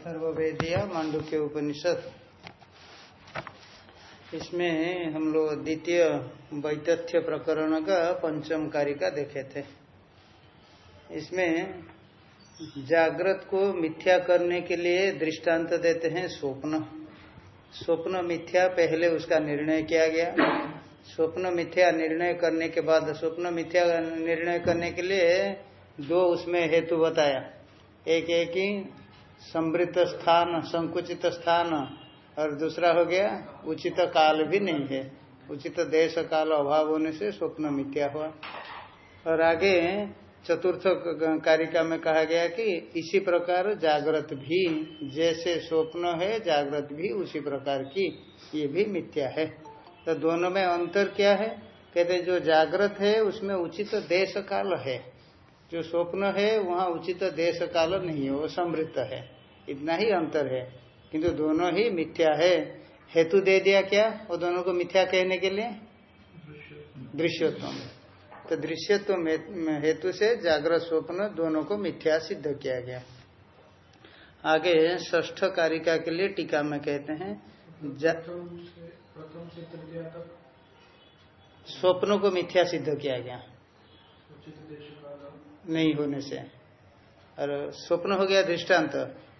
अथर्वेदिया मांडुक्य उपनिषद। इसमें हम लोग द्वितीय वैतथ्य प्रकरण का पंचम कारिका देखे थे। इसमें जागृत को मिथ्या करने के लिए दृष्टांत देते हैं स्वप्न। स्वप्न मिथ्या पहले उसका निर्णय किया गया। स्वप्न मिथ्या निर्णय करने के बाद, स्वप्न मिथ्या निर्णय करने के लिए दो उसमें हेतु बताया। एक एक ही समृद्ध स्थान, संकुचित स्थान, और दूसरा हो गया, उचित काल भी नहीं है। उचित देश काल अभाव होने से स्वप्न मिथ्या हुआ। और आगे चतुर्थ कारिका में कहा गया कि इसी प्रकार जागृत भी, जैसे स्वप्न है, जागृत भी उसी प्रकार की, ये भी मिथ्या है। तो दोनों में अंतर क्या है? कहते जो जागृत है, उसमें उचित देश काल है। जो स्वप्न है, वहाँ उचित देश काल नहीं है, वो समृद्ध है। इतना ही अंतर है। किंतु दोनों ही मिथ्या है। हेतु दे दिया क्या? वो दोनों को मिथ्या कहने के लिए? दृश्योत्तम तो दृश्यत्व हेतु से जागृत स्वप्न दोनों को मिथ्या सिद्ध किया गया। आगे ष्ठ कारिका के लिए टीका में कहते हैं स्वप्नों को मिथ्या सिद्ध किया गया। नहीं होने से। और स्वप्न हो गया दृष्टांत।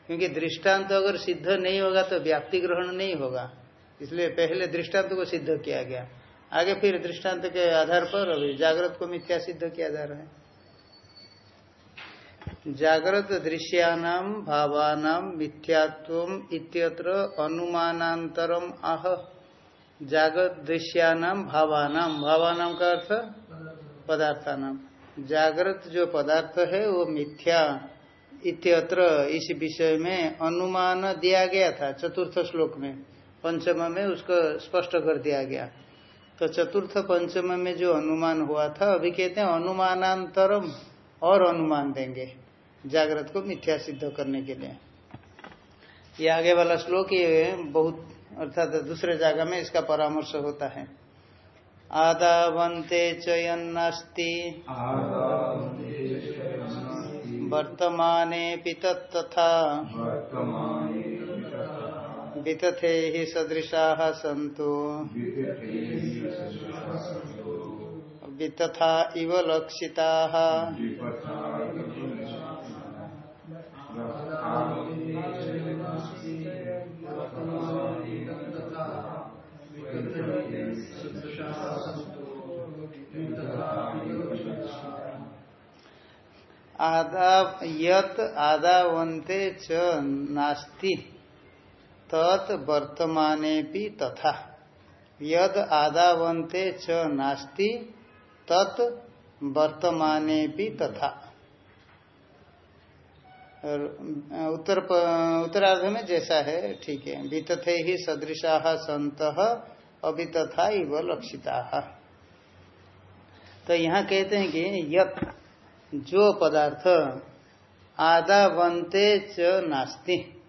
क्योंकि दृष्टांत अगर सिद्ध नहीं होगा तो व्याप्ति ग्रहण नहीं होगा। इसलिए पहले दृष्टांत को सिद्ध किया गया। आगे फिर दृष्टांत के आधार पर अभी जागृत को मिथ्या सिद्ध किया जा रहा है। जागृत दृश्यानाम भावानाम मिथ्यात्व इत्यत्र अनुमानांतरम आह जागृत दृश्यानाम भावानाम भावानाम का अर्थ पदार्थानाम जागृत जो पदार्थ है, वो मिथ्या इत्यत्र इस विषय में अनुमान दिया गया था, चतुर्थ श्लोक में। पंचम में उसको स्पष्ट कर दिया गया। तो चतुर्थ पंचम में जो अनुमान हुआ था, अभी कहते हैं अनुमानांतरम और अनुमान देंगे, जागृत को मिथ्या सिद्ध करने के लिए। ये आगे वाला श्लोक ये बहुत, अर्थात दूसरे जगह में इसका परामर्श होता है। आदावन्ते चयन्नास्ति। वर्तमाने तथा वितथे हि सदृशाः सन्तु। वितथा इव लक्षिताः। यत आदावंते च नास्ति। तत् वर्तमाने भी तथा। यद आदावंते च नास्ति, तत् वर्तमाने भी तथा उत्तर उत्तरार्ध में जैसा है, ठीक है। वितथे ही सदृशा संत अभी तथा इव लक्षिता। तो यहाँ कहते हैं कि यत जो पदार्थ आदा बनते च नास्ति।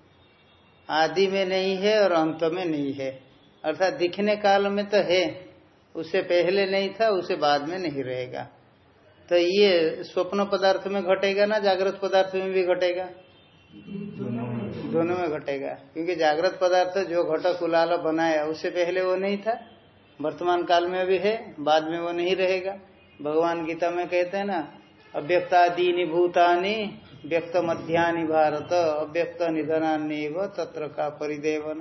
आदि में नहीं है और अंत में नहीं है। अर्थात दिखने काल में तो है उससे पहले नहीं था, उसे बाद में नहीं रहेगा। तो ये स्वप्न पदार्थ में घटेगा ना, जागृत पदार्थ में भी घटेगा? दोनों में घटेगा। क्योंकि जागृत पदार्थ जो घटक कुलाल बनाया उससे पहले वो नहीं था। वर्तमान काल में भी है, बाद में वो नहीं रहेगा। भगवान गीता में कहते हैं ना अव्यक्तादीनि भूतानि व्यक्त मध्यानि भारत अव्यक्त निधनान्य तत्र का परिदेवन।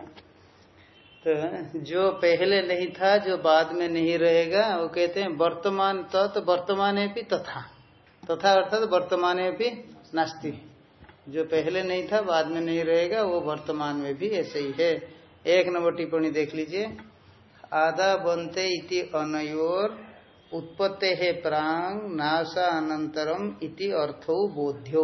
तो जो पहले नहीं था, जो बाद में नहीं रहेगा, वो कहते हैं वर्तमान तत् तो वर्तमान भी तथा। तथा अर्थात वर्तमान भी नास्ती। जो पहले नहीं था, बाद में नहीं रहेगा, वो वर्तमान में भी ऐसे ही है। एक नंबर टिप्पणी देख लीजिए। आधा बनते इति अनयोर उत्पत्ति है प्रांग नाशा अनंतरम इति अर्थो बोध्यो।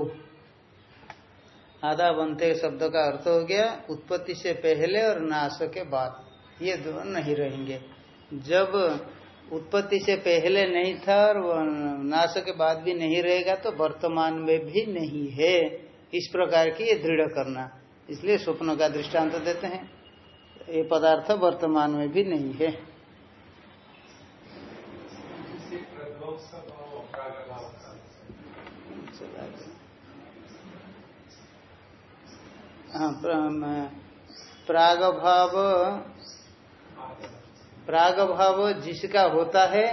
आधा बनते शब्द का अर्थ हो गया, उत्पत्ति से पहले और नाश के बाद। ये दोनों नहीं रहेंगे। जब उत्पत्ति से पहले नहीं था और नाश के बाद भी नहीं रहेगा तो वर्तमान में भी नहीं है। इस प्रकार की ये दृढ़ करना। इसलिए स्वप्न का दृष्टांत देते हैं। ये पदार्थ वर्तमान में भी नहीं है हाँ प्राग भाव प्राग भाव जिसका होता है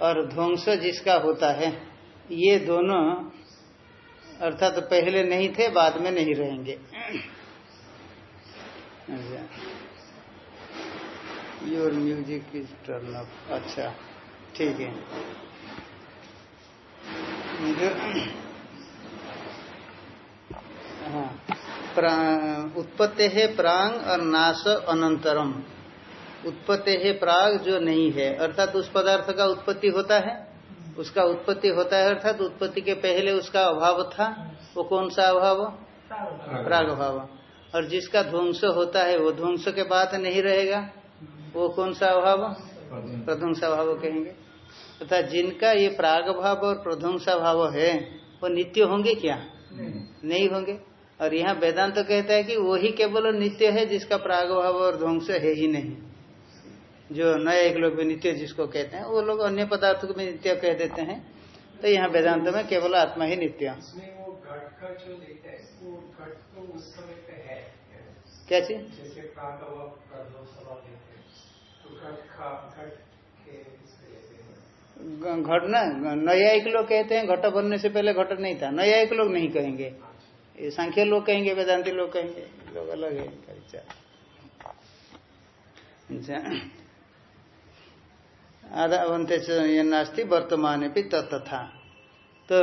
और ध्वंस जिसका होता है, ये दोनों अर्थात तो पहले नहीं थे, बाद में नहीं रहेंगे। Your music is turn up अच्छा। ठीक है। हाँ। उत्पत्ति है प्रांग और नाश अनंतरम। उत्पत्ति है प्राग जो नहीं है। अर्थात उस पदार्थ का उत्पत्ति होता है। उसका उत्पत्ति होता है अर्थात उत्पत्ति के पहले उसका अभाव था। वो कौन सा अभाव? प्राग अभाव। और जिसका ध्वंस होता है वो ध्वंस के बाद नहीं रहेगा। वो कौन सा अभाव? प्रध्वंसा अभाव कहेंगे। अर्थात जिनका ये प्राग भाव और प्रध्वंसा भाव है वो नित्य होंगे क्या? नहीं। नहीं होंगे। और यहाँ वेदांत तो कहता है कि वही केवल नित्य है जिसका प्राग भाव और ध्वंस है ही नहीं। जो नए एक लोग भी नित्य जिसको कहते हैं वो लोग अन्य पदार्थों को भी नित्य कह देते हैं। तो यहाँ वेदांत में केवल आत्मा ही नित्य। क्या चीज़? घट ना, न्यायिक लोग कहते हैं, घट बनने से पहले घट नहीं था। न्यायिक लोग नहीं कहेंगे। सांख्य लोग कहेंगे, वेदांति लोग कहेंगे। लोग अलग है अच्छा। आधा बनते ये नास्ती, वर्तमान भी तथा। तो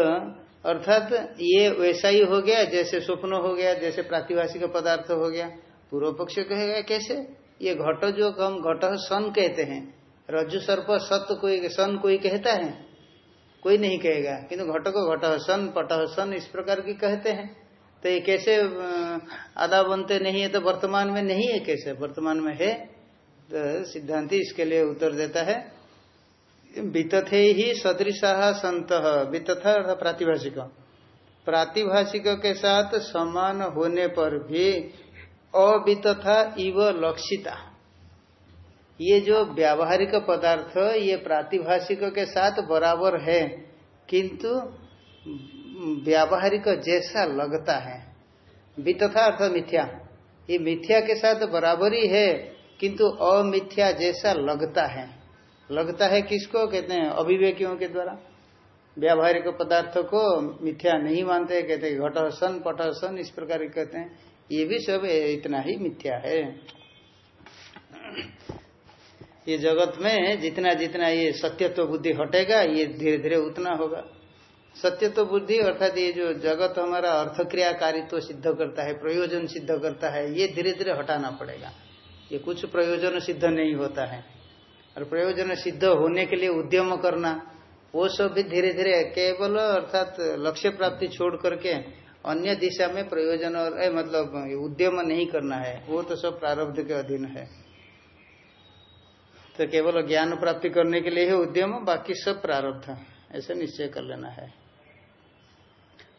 अर्थात ये वैसा ही हो गया, जैसे स्वप्न हो गया, जैसे प्रातिभाषिक पदार्थ हो गया। पूर्व पक्ष कहेगा, कैसे? ये घट जो हम घट सन कहते हैं। रज्जु सर्प सत्य कोई सन कोई कहता है? कोई नहीं कहेगा। किंतु घट को घट सन, पट सन, इस प्रकार की कहते हैं। तो ये कैसे आधा बनते नहीं है तो वर्तमान में नहीं है कैसे? वर्तमान में है तो सिद्धांति इसके लिए उत्तर देता है। वितथे ही सदृशा संत। वितथा अर्थात प्रातिभाषिक। प्रातिभाषिक के साथ समान होने पर भी अवितथा इव लक्षिता। ये जो व्यावहारिक पदार्थ, ये प्रातिभाषिक के साथ बराबर है, किंतु व्यावहारिक जैसा लगता है। वितथा अर्थात मिथ्या। ये मिथ्या के साथ बराबरी है किंतु अमिथ्या जैसा लगता है। लगता है किसको? कहते हैं अभिवेकियों के द्वारा। व्यावहारिक पदार्थ को मिथ्या नहीं मानते, कहते घट सन पट सन इस प्रकार कहते हैं। ये भी सब इतना ही मिथ्या है। ये जगत में जितना जितना ये सत्यत्व बुद्धि हटेगा, ये धीरे धीरे उतना होगा। सत्यत्व बुद्धि अर्थात ये जो जगत हमारा अर्थक्रियाकारित्व सिद्ध करता है, प्रयोजन सिद्ध करता है, ये धीरे धीरे हटाना पड़ेगा। ये कुछ प्रयोजन सिद्ध नहीं होता है। और प्रयोजन सिद्ध होने के लिए उद्यम करना, वो सब भी धीरे धीरे केवल अर्थात लक्ष्य प्राप्ति छोड़ करके अन्य दिशा में प्रयोजन और मतलब उद्यम नहीं करना है, वो तो सब प्रारब्ध के अधीन है। तो केवल ज्ञान प्राप्ति करने के लिए ही उद्यम, बाकी सब प्रारब्ध। ऐसे निश्चय कर लेना है।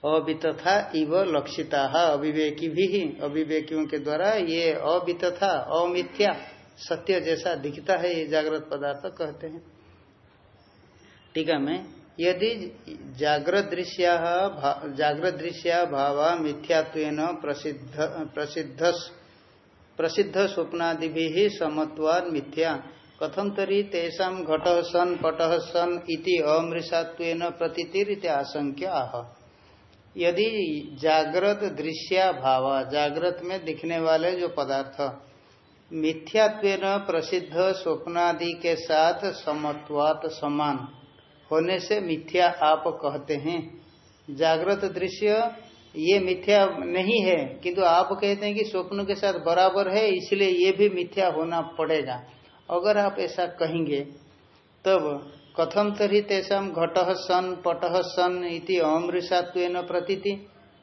अवितथा इव लक्षिता, अविवेकी भी अविवेकियों के द्वारा ये अवितथा, अमिथ्या, सत्य जैसा दिखता है, ये जागृत पदार्थ कहते हैं। टीका में यदि जागृत दृश्य जागृत दृश्य भाव मिथ्यात्व प्रसिद्ध प्रसिद्ध प्रसिद्ध स्वप्नादि भी समत्वाद मिथ्या। कथम तरी तेषा घट सन पट सन इति अमृषात्व प्रतीतिर आशंक्य। आह यदि जागृत दृश्या भाव जागृत में दिखने वाले जो पदार्थ मिथ्यात्व प्रसिद्ध स्वप्नादि के साथ समत्वात समान होने से मिथ्या आप कहते हैं। जागृत दृश्य ये मिथ्या नहीं है, किंतु आप कहते हैं कि स्वप्न के साथ बराबर है, इसलिए ये भी मिथ्या होना पड़ेगा। अगर आप ऐसा कहेंगे, तब कथम तरी तेषा घट सन, पट सन इति अमृषात्व प्रतीति।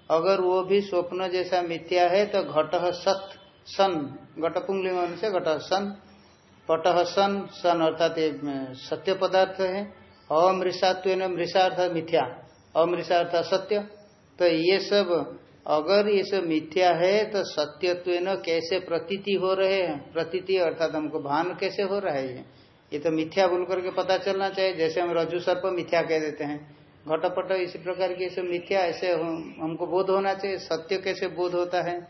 अगर वो भी स्वप्न जैसा मिथ्या है तो घट सत, सन घट पुंगलिंग से घट सन, पट सन सन अर्थात सत्य पदार्थ है। अमृषात्व मृषा अर्थात मिथ्या अमृषा अर्थात सत्य। तो ये सब अगर ये सब मिथ्या है तो सत्यत्व कैसे प्रतीति हो रहे हैं? प्रतीति अर्थात हमको भान कैसे हो रहा है? ये तो मिथ्या बोल करके पता चलना चाहिए। जैसे हम रजू सर्प मिथ्या कह देते हैं। घटपट इसी प्रकार की सब मिथ्या, ऐसे हमको बोध होना चाहिए। सत्य कैसे बोध होता है?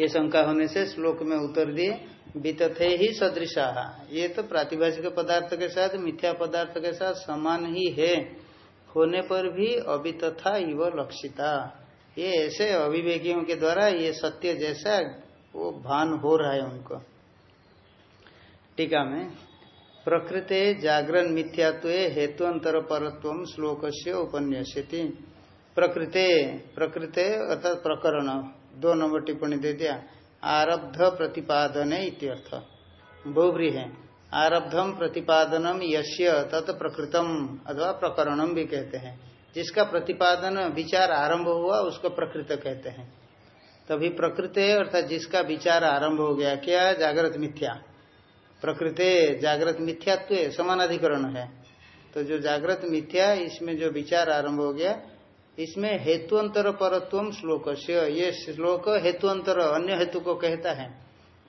ये शंका होने से श्लोक में उत्तर दिए, वितथे ही सदृशा। ये तो प्रातिभाषिक पदार्थ के साथ, मिथ्या पदार्थ के साथ समान ही है। होने पर भी अभितथा इव लक्षिता। ये ऐसे अभिवेकियों के द्वारा ये सत्य जैसा वो भान हो रहा है उनको। टीका में, प्रकृते जागरण मिथ्यात्व हेतुअंतर परत्व श्लोक से उपन्यासती प्रकृते प्रकृते अर्थात प्रकरण, दो नंबर टिप्पणी दे दिया। आरब्ध प्रतिपादन इत्यर्थ। बहुब्री है। आरब्धम प्रतिपादनम यश्य तत् प्रकृतम अथवा प्रकरणम भी कहते हैं। जिसका प्रतिपादन, विचार आरंभ हुआ, उसको प्रकृत कहते हैं। तभी प्रकृत अर्थात जिसका विचार आरंभ हो गया, क्या? जागृत मिथ्या। प्रकृत जागृत मिथ्यात्व समानाधिकरण है। तो जो जागृत मिथ्या, इसमें जो विचार आरंभ हो गया, इसमें हेतुअंतर परत्व श्लोक ये श्लोक हेतुअंतर, अन्य हेतु को कहता है।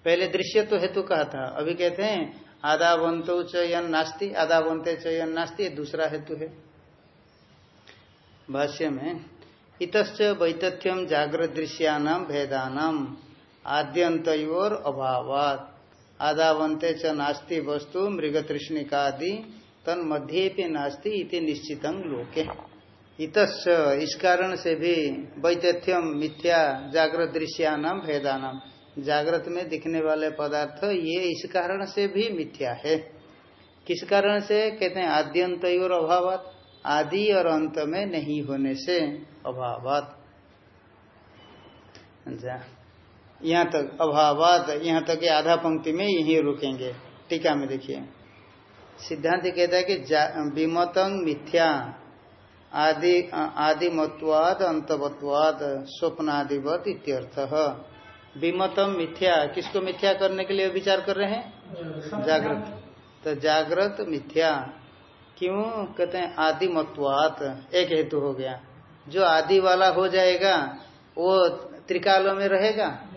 पहले दृश्य तो हेतु कहा था, अभी कहते हैं, आदावंतो चयन नास्ती, आदावंते चयन नास्ती, दूसरा हेतु है। भाष्य में इतच वैतथ्यम जागृत दृश्यानाम भेदानाम आद्यंतोर अभावात। आदावंते च नास्ति वस्तु मृग तृष्णिकादि तन मध्य नास्ति इति निश्चित लोके। इतच इस कारण से भी वैतथ्यम मिथ्या जागृत दृश्यानाम भेदानाम जागृत में दिखने वाले पदार्थ ये इस कारण से भी मिथ्या है। किस कारण से? कहते हैं आद्यंत और अभावत। आदि और अंत में नहीं होने से अभावत। यहाँ तक अभावात यहाँ तक आधा पंक्ति में यही रुकेंगे। टीका में देखिए। सिद्धांत कहता है कि विमतंग मिथ्या आदि आदिमत्वाद अंतवत्वाद स्वप्नादिवत इत्यर्थ। विमतम मिथ्या किसको मिथ्या करने के लिए विचार कर रहे हैं? जागृत। तो जागृत मिथ्या। क्यों? कहते हैं आदि आदिमत्वात एक हेतु हो गया। जो आदि वाला हो जाएगा, वो त्रिकालों में रहेगा?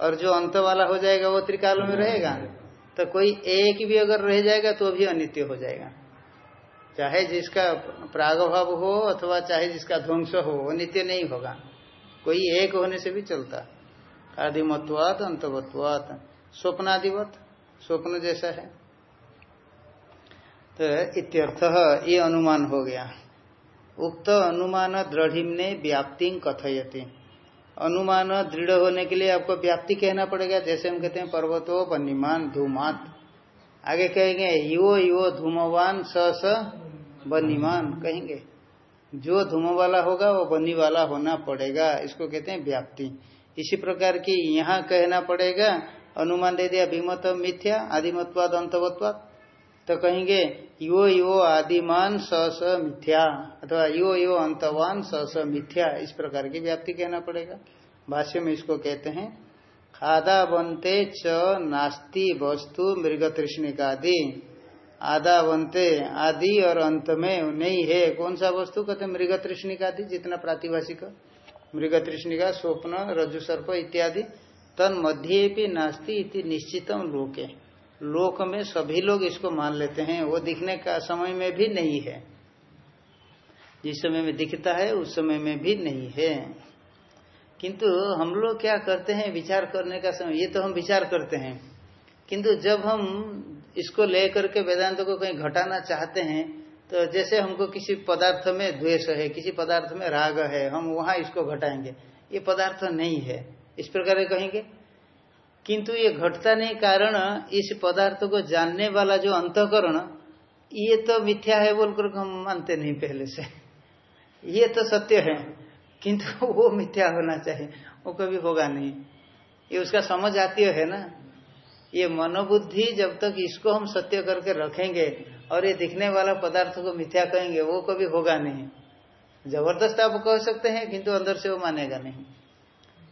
और जो अंत वाला हो जाएगा, वो त्रिकालों में रहेगा? तो कोई एक भी अगर रह जाएगा तो भी अनित्य हो जाएगा। चाहे जिसका प्रागभाव हो, अथवा चाहे जिसका ध्वंस हो, वो नित्य नहीं होगा। कोई एक होने से भी चलता। आदिमत्वात, अंतवत्वात। स्वप्नादिवत, स्वप्न जैसा है। तो इत्यर्थ ये अनुमान हो गया। उक्त अनुमान दृढ़िमने व्याप्ति कथयति। अनुमान दृढ़ होने के लिए आपको व्याप्ति कहना पड़ेगा, जैसे हम कहते हैं पर्वतो बन्नीमान धूमात। आगे कहेंगे, यो यो धूमवान स स बनीमान कहेंगे। जो धूम वाला होगा, वो बनी वाला होना पड़ेगा। इसको कहते हैं व्याप्ति। इसी प्रकार की यहाँ कहना पड़ेगा, अनुमान दे दिया विमत मिथ्या, आदिमत्वाद, अंतवत्वाद। तो कहेंगे, यो यो आदिमान स स मिथ्या, अथवा, यो यो अंतवान स स मिथ्या, इस प्रकार की व्याप्ति कहना पड़ेगा। भाष्य में इसको कहते हैं खादा बनते च नास्ति वस्तु मृग तृष्णिकादि बनते आदि और अंत में नहीं है। कौन सा वस्तु? कहते मृग तृष्णिकादि जितना प्रातिभाषिक। मृग तृष्णिका स्वप्न, रजु सर्प इत्यादि तन मध्य भी नास्ती इति निश्चितम लोके। लोक में सभी लोग इसको मान लेते हैं। वो दिखने का समय में भी नहीं है। जिस समय में दिखता है, उस समय में भी नहीं है। किंतु हम लोग क्या करते हैं, विचार करने का समय, ये तो हम विचार करते हैं। किंतु जब हम इसको लेकर के वेदांत को कहीं घटाना चाहते हैं तो जैसे हमको किसी पदार्थ में द्वेष है, किसी पदार्थ में राग है, हम वहाँ इसको घटाएँगे। ये पदार्थ नहीं है। इस प्रकार कहेंगे? किंतु ये घटता नहीं कारण इस पदार्थ को जानने वाला जो अंतकरण, ये तो मिथ्या है बोलकर हम मानते नहीं पहले से। ये तो सत्य है, किंतु वो मिथ्या होना चाहिए, वो कभी होगा नहीं। ये उसका समझ आती है ना? ये मनोबुद्धि जब तक इसको हम सत्य करके रखेंगे और ये दिखने वाला पदार्थ को मिथ्या कहेंगे, वो कभी होगा नहीं। ज़बरदस्त आप कह सकते हैं, किंतु अंदर से वो मानेगा नहीं।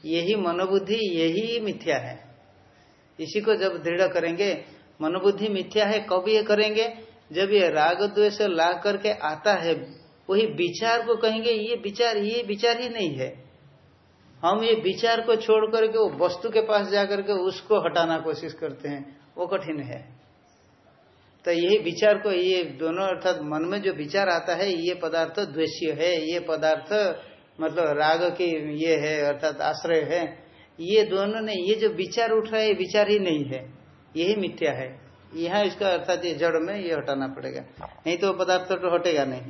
यही मनोबुद्धि, यही मिथ्या है। इसी को जब दृढ़ करेंगे, मनोबुद्धि मिथ्या है, कब ये करेंगे? जब ये राग द्वेष ला करके आता है, वही विचार को कहेंगे, ये विचार ये विचार ही नहीं है। हम ये विचार को छोड़ करके, वो वस्तु के पास जाकर के उसको हटाना कोशिश करते हैं, वो कठिन है। तो यही विचार को, ये दोनों अर्थात मन में जो विचार आता है, ये पदार्थ द्वेष्य है, ये पदार्थ मतलब राग की ये है, अर्थात आश्रय है ये दोनों ने, ये जो विचार उठ रहा है विचार ही नहीं है। यही मिथ्या है। यहाँ इसका अर्थात ये जड़ में ये हटाना पड़ेगा। नहीं तो पदार्थ तो हटेगा नहीं।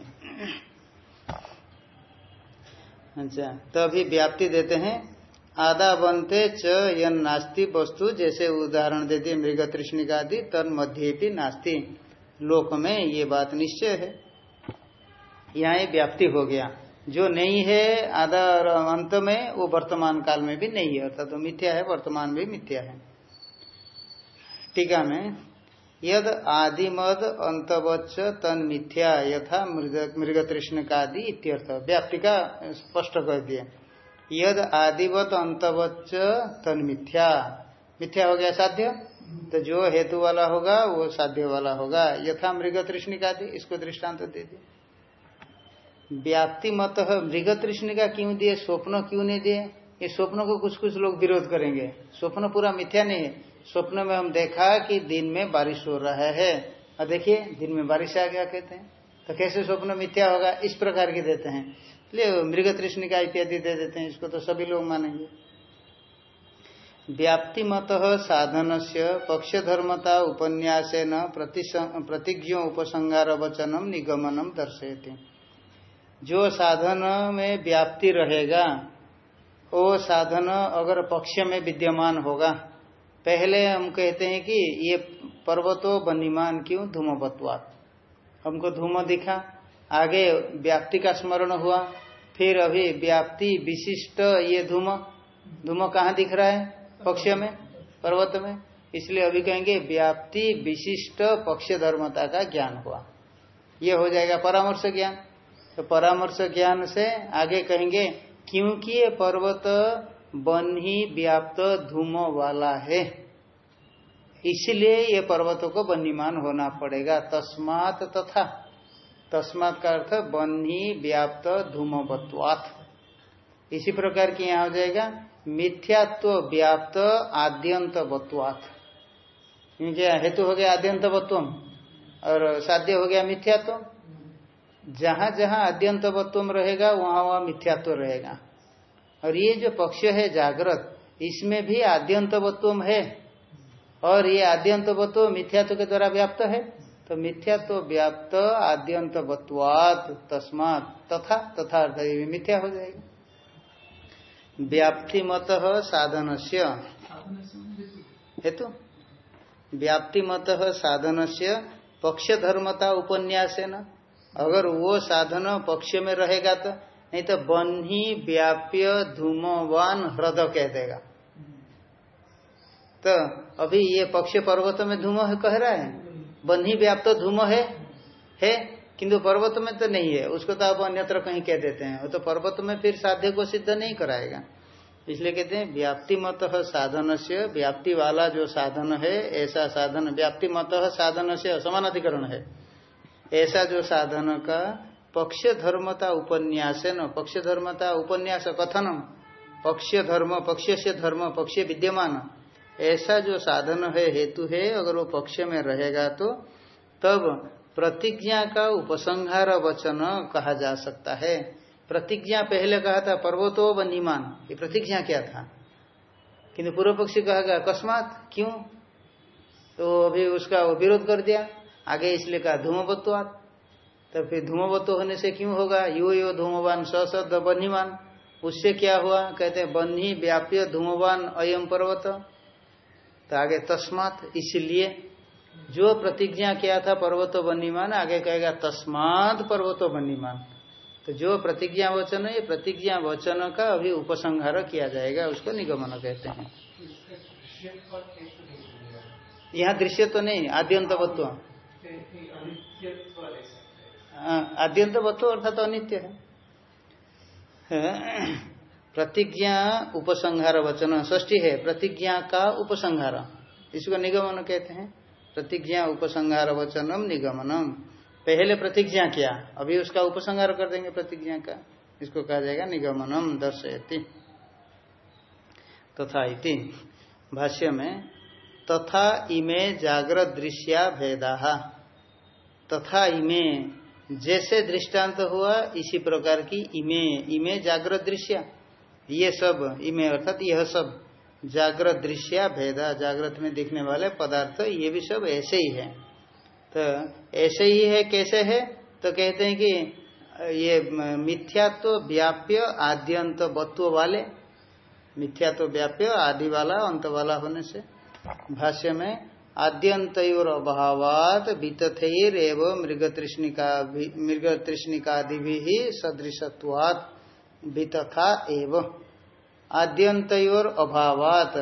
अच्छा तो अभी व्याप्ति देते हैं। आदा बनते च यन नास्ति वस्तु, जैसे उदाहरण देते मृग तृष्णिका आदि, तन मध्य नास्ति। लोक में ये बात निश्चय है। यहाँ व्याप्ति हो गया। जो नहीं है आधा और अंत में, वो वर्तमान काल में भी नहीं है, अर्थात तो मिथ्या है, वर्तमान भी मिथ्या है। टीका में, यद आदिमद अंतवच्च तन मिथ्या यथा मृग मृग तृष्ण का आदि इत्यर्थ। व्याप्ति का स्पष्ट कर दिया यद आदिवत अंतवच्च तन मिथ्या। मिथ्या हो गया साध्य? तो जो हेतु वाला होगा, वो साध्य वाला होगा। यथा मृग तृष्णिका इसको दृष्टांत दे दिए। व्याप्ति मत मृग तृष्णिका क्यों दिए? स्वप्न क्यों नहीं दिए? ये स्वप्न को कुछ कुछ लोग विरोध करेंगे। स्वप्न पूरा मिथ्या नहीं है। स्वप्न में हम देखा कि दिन में बारिश हो रहा है। और देखिए, दिन में बारिश आ गया कहते हैं। तो कैसे स्वप्न मिथ्या होगा? इस प्रकार के देते हैं। इसलिए मृग तृष्णिका इत्यादि दे देते हैं। इसको तो सभी लोग मानेंगे। व्याप्ति मत साधन से पक्ष धर्मता उपन्यास न प्रतिज्ञ उपसंगार वचनम, निगमनम, दर्शयते। जो साधन में व्याप्ति रहेगा, वो साधन अगर पक्ष में विद्यमान होगा। पहले हम कहते हैं कि ये पर्वतो बनीमान क्यों? धूमवत्वात। हमको धूम दिखा, आगे व्याप्ति का स्मरण हुआ, फिर अभी व्याप्ति विशिष्ट ये धूम। धूम कहाँ दिख रहा है? पक्ष में? पर्वत में? इसलिए अभी कहेंगे व्याप्ति विशिष्ट पक्ष धर्मता का ज्ञान हुआ। ये हो जाएगा परामर्श ज्ञान। तो परामर्श ज्ञान से आगे कहेंगे, क्योंकि ये पर्वत बन ही व्याप्त धूम वाला है, इसलिए ये पर्वतों को बनीमान होना पड़ेगा। तस्मात तथा। तस्मात का अर्थ बन्ही व्याप्त धूमवत्वात। इसी प्रकार की यहाँ हो जाएगा, मिथ्यात्व व्याप्त आद्यंत वत्वात हेतु हो गया आद्यंत वत्वम और साध्य हो गया मिथ्यात्व? जहाँ जहाँ आद्यंत रहेगा, वहाँ वहाँ मिथ्यात्व रहेगा। और ये जो पक्ष है जागृत, इसमें भी आद्यंतवत्व है। और ये आद्यंत मिथ्यात्व के द्वारा व्याप्त है। तो मिथ्या तो व्याप्त आद्यंत तस्मात तथा तथा अर्थ ये मिथ्या हो जाएगा। व्याप्ति मत साधन से व्याप्ति मत साधन से पक्ष धर्मता उपन्यास न अगर वो साधन पक्ष में रहेगा तो नहीं तो बन्ही व्याप्य धूमवान ह्रद कह देगा। तो अभी ये पक्ष पर्वत में धूम कह रहा है? बन्ही व्याप्त धूम है? है? किंतु पर्वत में तो नहीं है। उसको तो आप अन्यत्र कहीं कह देते हैं। वो तो पर्वत में फिर साध्य को सिद्ध नहीं कराएगा। इसलिए कहते हैं, व्याप्ति मत साधन से, व्याप्ति वाला जो साधन है, ऐसा साधन, व्याप्ति मत साधन से असमान अधिकरण है। ऐसा जो साधन का पक्ष धर्मता उपन्यास न पक्ष धर्मता उपन्यास कथनम पक्ष धर्म पक्ष से धर्म पक्ष विद्यमान, ऐसा जो साधन है, हेतु है, अगर वो पक्ष में रहेगा तो तब प्रतिज्ञा का उपसंहार वचन कहा जा सकता है। प्रतिज्ञा पहले कहा था, पर्वतो व निमान। ये प्रतिज्ञा क्या था? किंतु पूर्व पक्षी कहा गया, अकस्मात क्यों? तो अभी उसका विरोध कर दिया। आगे इसलिए कहा धूमवत्वात तो फिर धूमवत्व होने से क्यों होगा? यो यो धूमवान सद बन्हीमान उससे क्या हुआ? कहते हैं बन्ही व्याप्य धूमवान अयम पर्वत। तो आगे तस्मात इसलिए जो प्रतिज्ञा किया था पर्वतो बनीमान आगे कहेगा तस्मात पर्वतो बनीमान तो जो प्रतिज्ञा वचन है ये प्रतिज्ञा वचन का अभी उपसंहार किया जाएगा उसको निगमन कहते हैं। यहाँ दृश्य तो नहीं आद्यंतवत्व। आद्यंतवत्व अर्थात अनित्य है। प्रतिज्ञा उपसंहार वचन ष्टी है, प्रतिज्ञा का उपसंहार। इसको निगमन कहते हैं। प्रतिज्ञा उपसंहार वचनम निगमनम। पहले प्रतिज्ञा किया, अभी उसका उपसंहार कर देंगे प्रतिज्ञा का। इसको कहा जाएगा निगमनम दर्शयति। तथा इति। भाष्य में, तथा इमे जागृत दृश्या भेदा। तथा इमे जैसे दृष्टांत हुआ, इसी प्रकार की इमे इमे जागृत दृश्य। ये सब, इमे अर्थात यह सब, जागृत दृश्य, भेदा, जागृत में दिखने वाले पदार्थ, ये भी सब ऐसे ही है। तो ऐसे ही है, कैसे है? तो कहते हैं कि, ये मिथ्यात्व तो व्याप्य आद्यंत वत्व वाले, मिथ्यात्व तो व्याप्य आदि वाला, अंत वाला होने से, भाष्य में आद्यंत और अभावात वितथर एवं मृग तृष्णिका मृग तृष्णिकादि भी सदृशत्वात वितथा एवं। आद्यंत अभावात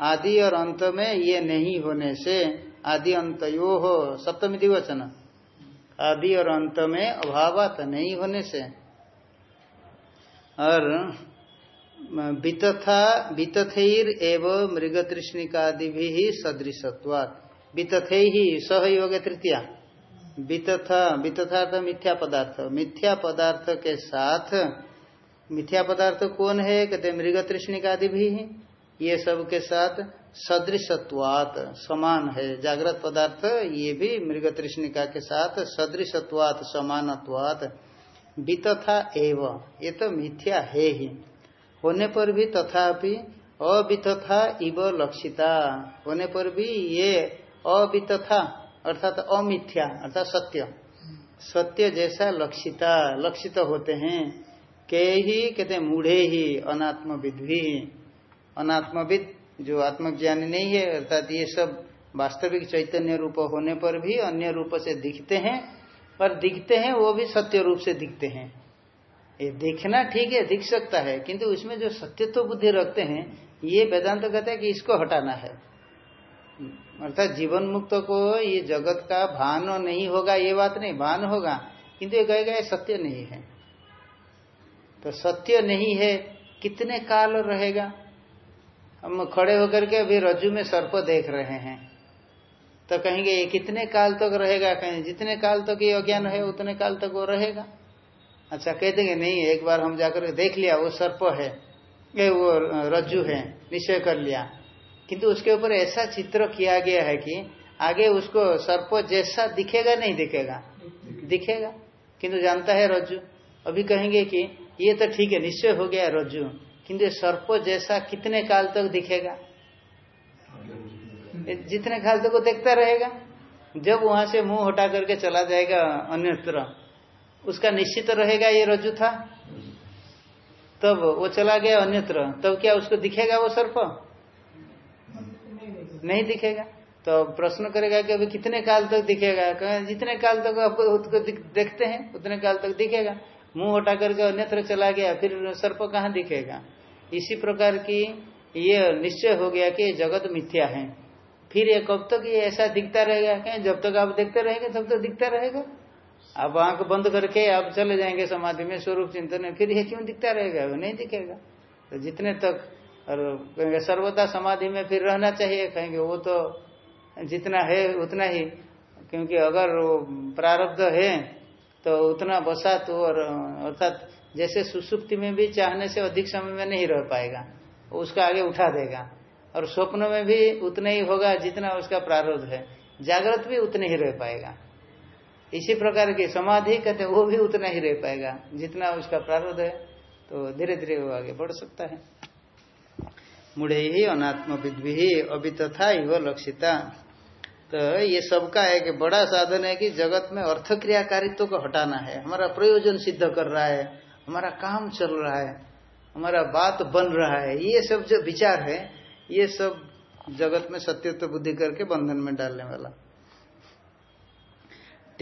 आदि और अंत में ये नहीं होने से आदि अंत्यो हो सप्तमी दिवचन आदि और अंत में अभावात नहीं होने से। और वितथा, वितथेर एवं मृग तृष्णिकादि भी सदृशत्वात। वितथे ही सहयोग तृतीया वितथा तो मिथ्या पदार्थ मिथ्या पदार्थ के साथ मिथ्या पदार्थ कौन है? कहते मृग तृष्णिकादि भी ये सब के साथ सदृशत्वात, समान है। जागृत पदार्थ, ये भी मृग तृष्णिका के साथ सदृशत्वात, समानत्वात। वितथा एव, ये तो मिथ्या है ही। होने पर भी तथापि अवितथा इव लक्षिता। होने पर भी ये अवितथा, अर्थात अमिथ्या, अर्थात सत्य। सत्य जैसा लक्षिता, लक्षित होते हैं। के ही कहते मूढ़े ही अनात्मविद भी अनात्मविद जो आत्मज्ञानी नहीं है, अर्थात ये सब वास्तविक चैतन्य रूप होने पर भी अन्य रूप से दिखते हैं और दिखते हैं वो भी सत्य रूप से दिखते हैं। ये देखना ठीक है, दिख सकता है, किंतु उसमें जो सत्यत्व बुद्धि रखते हैं, ये वेदांत कहते हैं कि इसको हटाना है। अर्थात जीवन मुक्त को ये जगत का भान नहीं होगा, ये बात नहीं, भान होगा, किंतु ये कहेगा ये सत्य नहीं है। तो सत्य नहीं है, कितने काल रहेगा? हम खड़े होकर के अभी रज्जु में सर्प देख रहे हैं। तो कहेंगे, ये कितने काल तक तो रहेगा? कहें जितने काल तक तो ये अज्ञान है, उतने काल तक तो वो रहेगा। अच्छा कह देंगे, नहीं, एक बार हम जाकर देख लिया, वो सर्प है, ये वो रज्जु है, निश्चय कर लिया। किंतु उसके ऊपर ऐसा चित्र किया गया है कि आगे उसको सर्प जैसा दिखेगा, नहीं दिखेगा? दिखेगा। किंतु जानता है रज्जु। अभी कहेंगे कि ये तो ठीक है, निश्चय हो गया रज्जु। किंतु सर्प जैसा कितने काल तक दिखेगा? जितने काल तक वो देखता रहेगा। जब वहाँ से मुँह हटा करके चला जाएगा अन्यत्र उसका निश्चित रहेगा ये रज्जु था। तब वो चला गया अन्यत्र। तब क्या उसको दिखेगा वो सर्प? नहीं दिखेगा। तो प्रश्न करेगा कि अभी कितने काल तक दिखेगा? जितने काल तक आपको उसको देखते हैं, उतने काल तक दिखेगा। मुँह हटा करके अन्यत्र चला गया, फिर सर्प कहाँ दिखेगा? इसी प्रकार की ये निश्चय हो गया कि जगत मिथ्या है। फिर ये कब तक ये ऐसा दिखता रहेगा? क्या जब तक आप देखते रहेंगे, तब तक दिखता रहेगा। आप आँख बंद करके आप चले जाएँगे समाधि में, स्वरूप चिंतन में, फिर ये क्यों दिखता रहेगा? वो नहीं दिखेगा। तो जितने तक, और कहेंगे सर्वदा समाधि में फिर रहना चाहिए, कहेंगे वो तो जितना है, उतना ही। क्योंकि अगर वो प्रारब्ध है तो उतना बसा तो और, अर्थात जैसे सुसुप्ति में भी चाहने से अधिक समय में नहीं रह पाएगा, उसका आगे उठा देगा। और स्वप्न में भी उतना ही होगा जितना उसका प्रारब्ध है। जागृत भी उतने ही रह पाएगा। इसी प्रकार की समाधि कहते वो भी उतना ही रह पाएगा। जितना उसका प्रारब्ध है तो धीरे धीरे वो आगे बढ़ सकता है। मुड़े ही अनात्म विद्वि अभी तथा इव लक्षिता। तो ये सबका एक बड़ा साधन है कि जगत में अर्थ क्रियाकारित्व को हटाना है। हमारा प्रयोजन सिद्ध कर रहा है, हमारा काम चल रहा है, हमारा बात बन रहा है। ये सब जो विचार है, ये सब जगत में सत्यत्व बुद्धि करके बंधन में डालने वाला।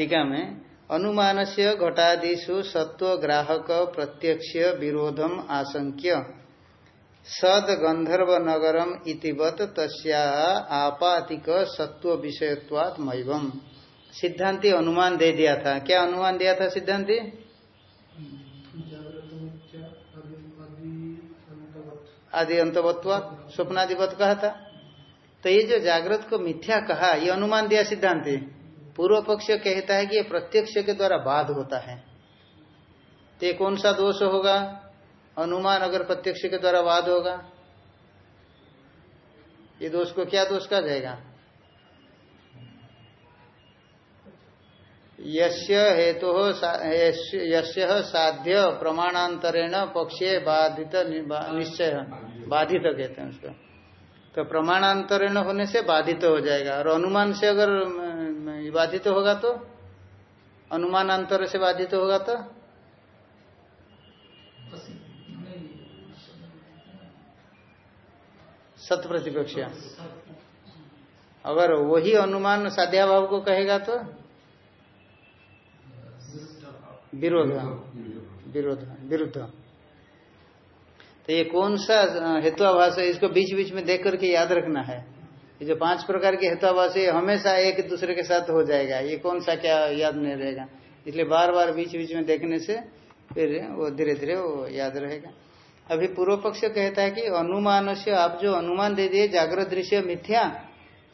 टीका में अनुमान से घटादिशु सत्व ग्राहक प्रत्यक्ष विरोधम आशंक्य। सद गंधर्व नगरम इतिवत तस्या आपातिक सत्व विषयत्वात सिद्धांति अनुमान दे दिया था। क्या अनुमान दिया था सिद्धांति? आदि अंतवत्वात स्वप्नादिवत कहा था। तो ये जो जागृत को मिथ्या कहा, ये अनुमान दिया सिद्धांति। पूर्व पक्ष कहता है कि ये प्रत्यक्ष के द्वारा बाध होता है। तो कौन सा दोष होगा? अनुमान अगर प्रत्यक्ष के द्वारा वाद होगा, ये दोष को क्या दोष कहा जाएगा? यस्य हेतु यस्य साध्य प्रमाणांतरेण पक्षे बाधित निश्चय। बाधित कहते हैं उसको। तो प्रमाणांतरेण होने से बाधित हो जाएगा। और अनुमान से अगर बाधित होगा तो? अनुमानांतर से बाधित होगा तो? सत प्रतिपक्ष। अगर वही अनुमान साध्या भाव को कहेगा तो? विरोध। विरोध। विरुद्ध। तो ये कौन सा हेतुआभास है? इसको बीच बीच में देख करके याद रखना है। ये जो पाँच प्रकार के हेतुआभास है हमेशा एक दूसरे के साथ हो जाएगा। ये कौन सा क्या याद नहीं रहेगा। इसलिए बार बार बीच बीच में देखने से फिर वो धीरे धीरे वो याद रहेगा। अभी पूर्व पक्ष कहता है कि अनुमान से आप जो अनुमान दे दिए, जागृत दृश्य मिथ्या,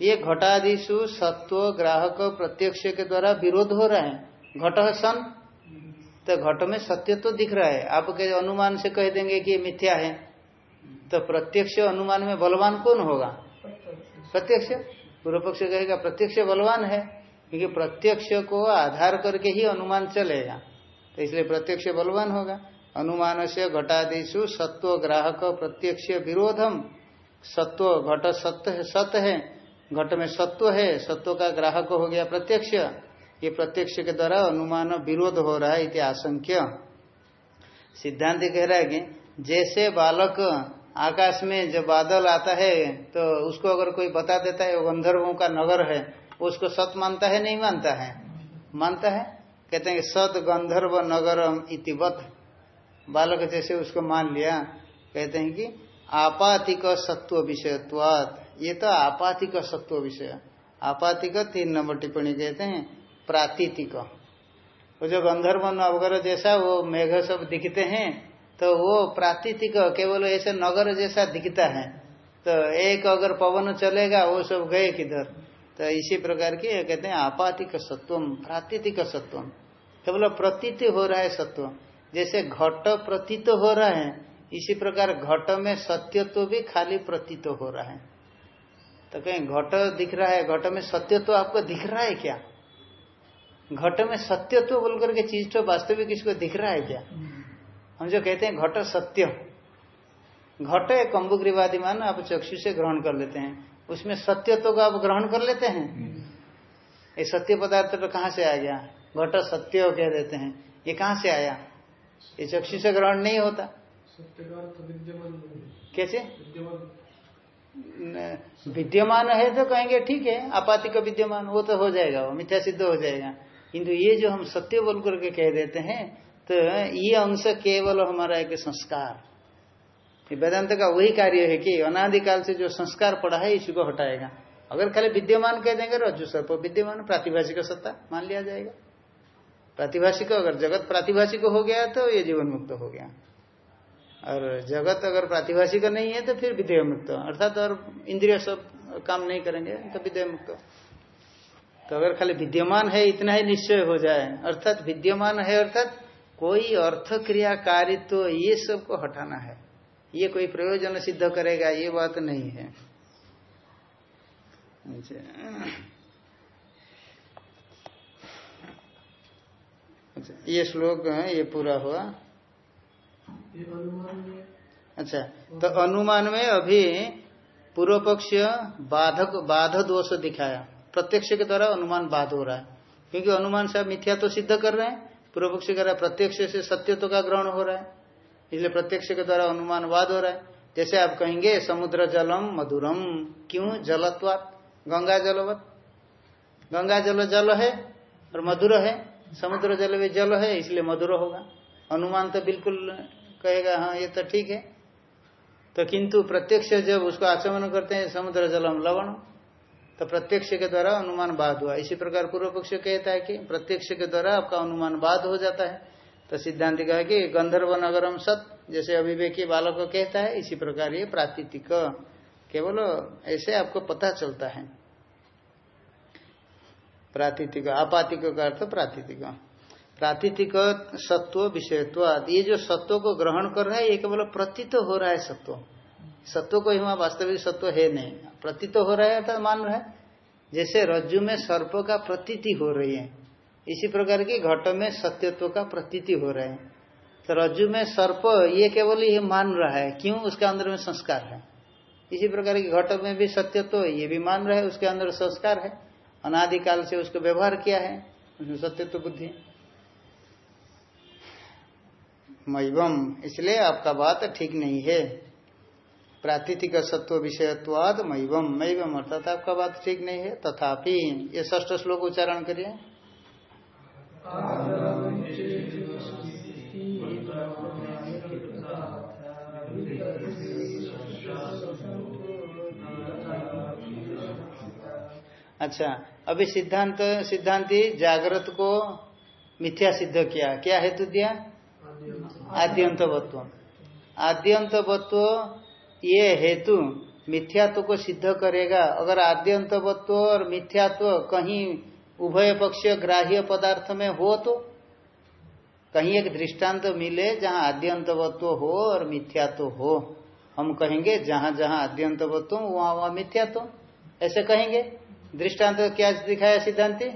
ये घटादिशु सत्व ग्राहक प्रत्यक्ष के द्वारा विरोध हो रहे हैं। घट सन तो घट में सत्य तो दिख रहा है। आप आपके अनुमान से कह देंगे कि ये मिथ्या है। तो प्रत्यक्ष अनुमान में बलवान कौन होगा? प्रत्यक्ष। पूर्व पक्ष कहेगा, प्रत्यक्ष बलवान है, क्योंकि प्रत्यक्ष को आधार करके ही अनुमान चलेगा। तो इसलिए प्रत्यक्ष बलवान होगा। अनुमान से घटादिशु सत्व ग्राहक प्रत्यक्ष विरोधम। सत्व घट सत्य सत्य है। घट में सत्व है। सत्व का ग्राहक हो गया प्रत्यक्ष। ये प्रत्यक्ष के द्वारा अनुमान विरोध हो रहा है इति आशंक्य। सिद्धांत कह रहा है कि जैसे बालक आकाश में जब बादल आता है तो उसको अगर कोई बता देता है गंधर्वों का नगर है उसको सत मानता है, नहीं मानता है? मानता है? कहते हैं सत गंधर्व नगरम इतिवत बालक जैसे उसको मान लिया, कहते हैं कि आपातिक सत्व विषयत्वात। ये तो आपातिक सत्व विषय। आपातिक तीन नंबर टिप्पणी कहते हैं प्रातीतिक। वो जो गंधर्व नगर जैसा वो मेघ सब दिखते हैं तो वो प्रातीतिक, केवल ऐसे नगर जैसा दिखता है। तो एक अगर पवन चलेगा, वो सब गए किधर? तो इसी प्रकार की कहते हैं आपातिक सत्वम, प्रातीतिक सत्वम। केवल प्रतीत हो रहा है सत्व। जैसे घट प्रतीत हो रहा है, इसी प्रकार घट में सत्य तो भी खाली प्रतीत हो रहा है। तो कहीं घट दिख रहा है, घट में सत्य तो आपको दिख रहा है क्या? घट में सत्य तो बोल करके चीज़ तो वास्तविक इसको दिख रहा है क्या? हम जो कहते हैं घट सत्य। घट एक कम्बुग्रीवादिमान आप चक्षु से ग्रहण कर लेते हैं। उसमें सत्यत्व तो आप ग्रहण कर लेते हैं। ये सत्य पदार्थ तो कहाँ से आ गया? घट सत्य कह देते हैं। ये कहाँ से आया? ये चक्षु से ग्रहण नहीं होता। कैसे? विद्यमान। है तो कहेंगे ठीक है आपाति का विद्यमान वो तो हो जाएगा वो मिथ्या सिद्ध हो जाएगा। किंतु ये जो हम सत्य बोल करके कह देते हैं तो ये अंश केवल हमारा एक संस्कार। वेदांत का वही कार्य है कि अनादिकाल से जो संस्कार पड़ा है, इसी को हटाएगा। अगर खाली विद्यमान कह देंगे, रज्जु सर्प विद्यमान, प्रातिभाषिक सत्ता मान लिया जाएगा। प्रातिभाषिक अगर जगत प्रातिभाषिक हो गया तो ये जीवन मुक्त हो गया। और जगत अगर प्रातिभाषिक नहीं है तो फिर विधेय मुक्त। अर्थात और इंद्रिय सब काम नहीं करेंगे तो विधेय मुक्त। तो अगर खाली विद्यमान है इतना ही निश्चय हो जाए। अर्थात विद्यमान है अर्थात कोई अर्थ क्रियाकारित्व तो ये सबको हटाना है। ये कोई प्रयोजन सिद्ध करेगा ये बात नहीं है। अच्छा, अच्छा ये श्लोक ये पूरा हुआ। अच्छा तो अनुमान में अभी पूर्व पक्ष बाधक बाध दोष दिखाया। प्रत्यक्ष के द्वारा अनुमान बाध हो रहा है। क्योंकि अनुमान से मिथ्या तो सिद्ध कर रहे हैं पूर्व पक्ष कह रहा है प्रत्यक्ष से सत्यत्व का ग्रहण हो रहा है। इसलिए प्रत्यक्ष के द्वारा अनुमान वाद हो रहा है। जैसे आप कहेंगे, समुद्र जलम मधुरम। क्यों? जलत्वात। गंगा जलवत। गंगा जल जल है और मधुर है। समुद्र जल भी जल है, इसलिए मधुर होगा। अनुमान तो बिल्कुल कहेगा हाँ ये तो ठीक है। तो किंतु प्रत्यक्ष जब उसको आचमन करते हैं, समुद्र जलम लवण। तो प्रत्यक्ष के द्वारा अनुमान बाद हुआ। इसी प्रकार पूर्व पक्ष कहता है कि प्रत्यक्ष के द्वारा आपका अनुमान बाद हो जाता है। तो सिद्धांत कहा कि गंधर्व नगरम सत, जैसे अभिवेकी बालक कहता है, इसी प्रकार ये प्रातिथिक केवल ऐसे आपको पता चलता है। प्रातिथिक आपातिक का अर्थ प्रातिथिक प्रातिथिक सत्व, विषयत्व, ये जो सत्व को ग्रहण कर रहा है, ये केवल प्रतीत हो रहा है सत्व। सत्व को ही वहाँ वास्तविक सत्व है नहीं। प्रतीत हो रहा है अर्थात मान रहा है। जैसे रज्जु में सर्प का प्रतीति हो रही है, इसी प्रकार की घट में सत्यत्व का प्रतीति हो रहा है। तो रज्जु में सर्प ये केवल ये मान रहा है, क्यों उसके अंदर में संस्कार है? इसी प्रकार की घट में भी सत्यत्व ये भी मान रहा है, उसके अंदर संस्कार है। अनादिकाल से उसको व्यवहार किया है, उसमें सत्यत्व बुद्धि इसलिए आपका बात ठीक नहीं है। प्रातिथिक सत्व विषयत्वाद मैवम मैवम अर्थात आपका बात ठीक नहीं है, तथापि ये ष्ठ श्लोक उच्चारण करिए। अच्छा अभी सिद्धांत, सिद्धांति जागृत को मिथ्या सिद्ध किया। क्या हेतु दिया? आद्यंतवत्व। आद्यंतवत्व ये हेतु मिथ्यात्व को सिद्ध करेगा। अगर आद्यंतवत्व और मिथ्यात्व कहीं उभय पक्ष ग्राह्य पदार्थ में हो तो? कहीं एक दृष्टांत तो मिले जहाँ आद्यंतवत्व हो और मिथ्यात्व हो। हम कहेंगे, जहाँ जहाँ आद्यंतवत्व, वहाँ वहाँ मिथ्यात्व। ऐसे कहेंगे। दृष्टांत तो क्या दिखाया सिद्धांति?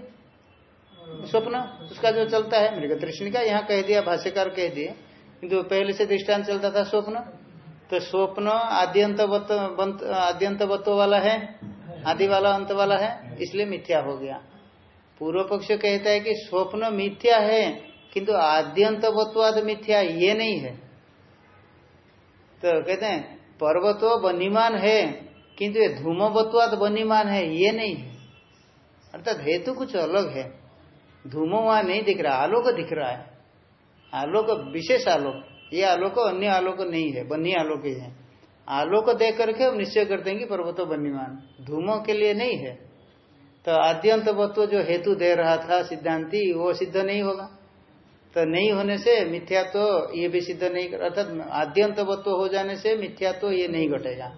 स्वप्न, उसका जो चलता है। मृग दृष्टि का यहाँ कह दिया, भाष्यकार कह दिए। किंतु पहले से दृष्टांत चलता था स्वप्न। तो स्वप्न आद्यंत आद्यंत बत्व वाला है, आदि वाला अंत वाला है, इसलिए मिथ्या हो गया। पूर्व पक्ष कहता है कि स्वप्न मिथ्या है, किंतु आद्यंत बत्वाद मिथ्या ये नहीं है। तो कहते हैं, पर्वतो बनीमान है, किंतु ये धूमवत्वाद बनीमान है, ये नहीं है। अर्थात हेतु कुछ अलग है। धूमो वहाँ नहीं दिख रहा, आलोक दिख रहा है। आलोक, विशेष आलोक। ये आलोक अन्य आलोक नहीं है बन्नी आलोक ही है। आलोक देख करके हम निश्चय कर देंगे पर्वतो बन्नीमान धूमो के लिए नहीं है। तो आद्यंत वत्व जो हेतु दे रहा था सिद्धांति, वो सिद्ध नहीं होगा। तो नहीं होने से मिथ्या तो ये भी सिद्ध नहीं अर्थात आद्यंत वत्व हो जाने से मिथ्या तो ये नहीं घटेगा।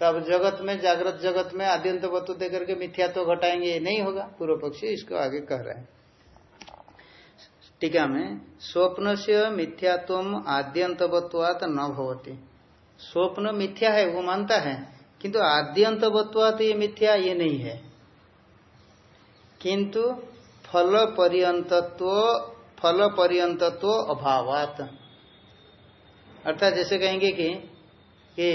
तो अब जगत में, जागृत जगत में आद्यंत वत्व देकर के मिथ्या तो घटाएँगे, ये नहीं होगा। पूर्व पक्षी इसको आगे कह रहे हैं। टीका में स्वप्न से मिथ्यात्व आद्यंतवत्वात न भवती। स्वप्न मिथ्या है, वो मानता है, किंतु आद्यंतवत्वात ये मिथ्या, ये नहीं है। किंतु फल पर्यंतत्व फल पर्यंतत्व अभावात। अर्थात जैसे कहेंगे कि कि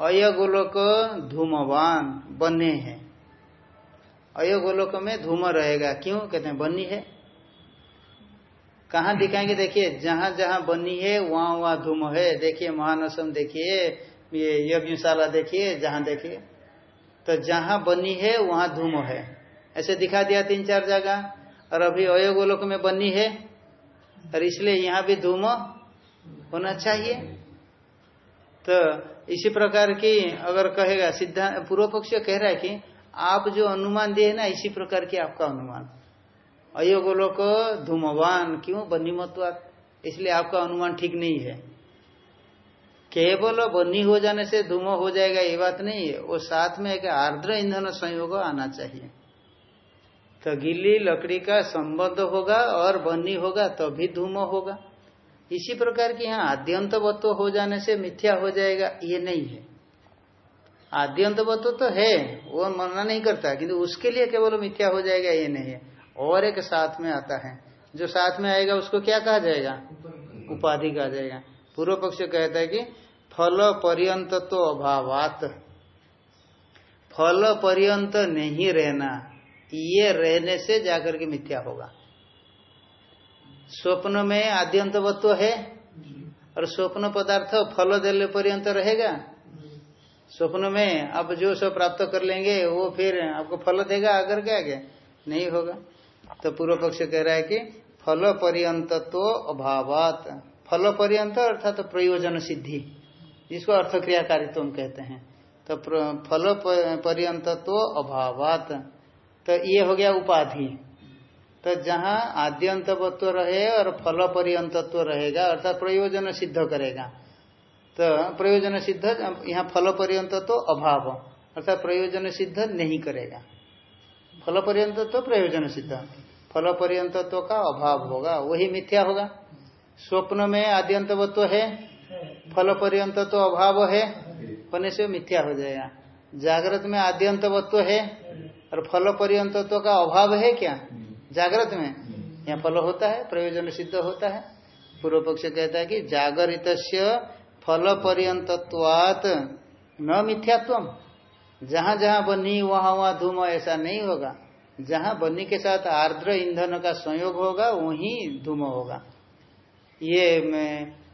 अयगोलोक धूमवान बने हैं। अयगोलोक में धूम रहेगा, क्यों? कहते हैं बनी है। कहाँ दिखाएँगे? देखिए, जहाँ जहाँ बनी है, वहाँ वहाँ धूम है। देखिए, महानसम देखिए, ये यज्ञशाला देखिए, जहाँ देखिए। तो जहाँ बनी है, वहाँ धूम है। ऐसे दिखा दिया तीन चार जगह। और अभी अयोगोलोक में बनी है, और इसलिए यहाँ भी धूम होना चाहिए। तो इसी प्रकार की अगर कहेगा सिद्धांत पूर्व पक्ष कह रहा है कि आप जो अनुमान दिए ना, इसी प्रकार की आपका अनुमान। अयोगोलोक धूमवान क्यों? बनी बन्नीमत्वात। इसलिए आपका अनुमान ठीक नहीं है। केवल बन्नी हो जाने से धूम हो जाएगा, ये बात नहीं है। वो साथ में एक आर्द्र ईंधन संयोग आना चाहिए। तो गिल्ली लकड़ी का संबंध होगा और बन्नी होगा तभी तो धूम होगा। इसी प्रकार की यहाँ आद्यंत वत्व हो जाने से मिथ्या हो जाएगा, ये नहीं है। आद्यंत वत्व तो है, वो मना नहीं करता, किंतु उसके लिए केवल मिथ्या हो जाएगा, ये नहीं है। और एक साथ में आता है। जो साथ में आएगा, उसको क्या कहा जाएगा? उपाधि कहा जाएगा। पूर्व पक्ष कहता है कि फल पर्यंत तो अभावात। फल पर्यंत नहीं रहना, ये रहने से जाकर के मिथ्या होगा। स्वप्न में आद्यंतवत्व है? और स्वप्न पदार्थ फल देने पर्यंत रहेगा? स्वप्न में आप जो सब प्राप्त कर लेंगे, वो फिर आपको फल देगा आकर के आगे? नहीं होगा। तो पूर्व पक्ष कह रहा है कि फल पर्यंत तो अभावात। फल पर्यंत अर्थात तो प्रयोजन सिद्धि, जिसको अर्थ क्रियाकारित्व कहते हैं। तो फल पर्यंत तो अभावात। तो ये हो गया उपाधि। तो जहाँ आद्यंतवत्व रहे और फल पर्यंतत्व रहेगा, अर्थात प्रयोजन सिद्ध करेगा। तो प्रयोजन सिद्ध, यहाँ फल पर्यंत तो अभाव, अर्थात प्रयोजन सिद्ध नहीं करेगा। फल पर्यंत तो प्रयोजन सिद्ध फल पर्यंतत्व का अभाव होगा, वही मिथ्या होगा। स्वप्न में आद्यंत आद्यंतवत्व है फल पर्यंत तो अभाव है होने से मिथ्या हो जाएगा। जागृत में आद्यंतवत्व है, और फल पर्यंतत्व का अभाव है क्या? जागृत में। यहाँ फल होता है प्रयोजन सिद्ध होता है। पूर्व पक्ष कहता है कि जागरित फल पर्यंतत्वात न मिथ्यात्व जहाँ जहाँ बनी, वहाँ वहाँ धूम, ऐसा नहीं होगा। जहाँ बनी के साथ आर्द्र ईंधन का संयोग होगा, वही धूम होगा। ये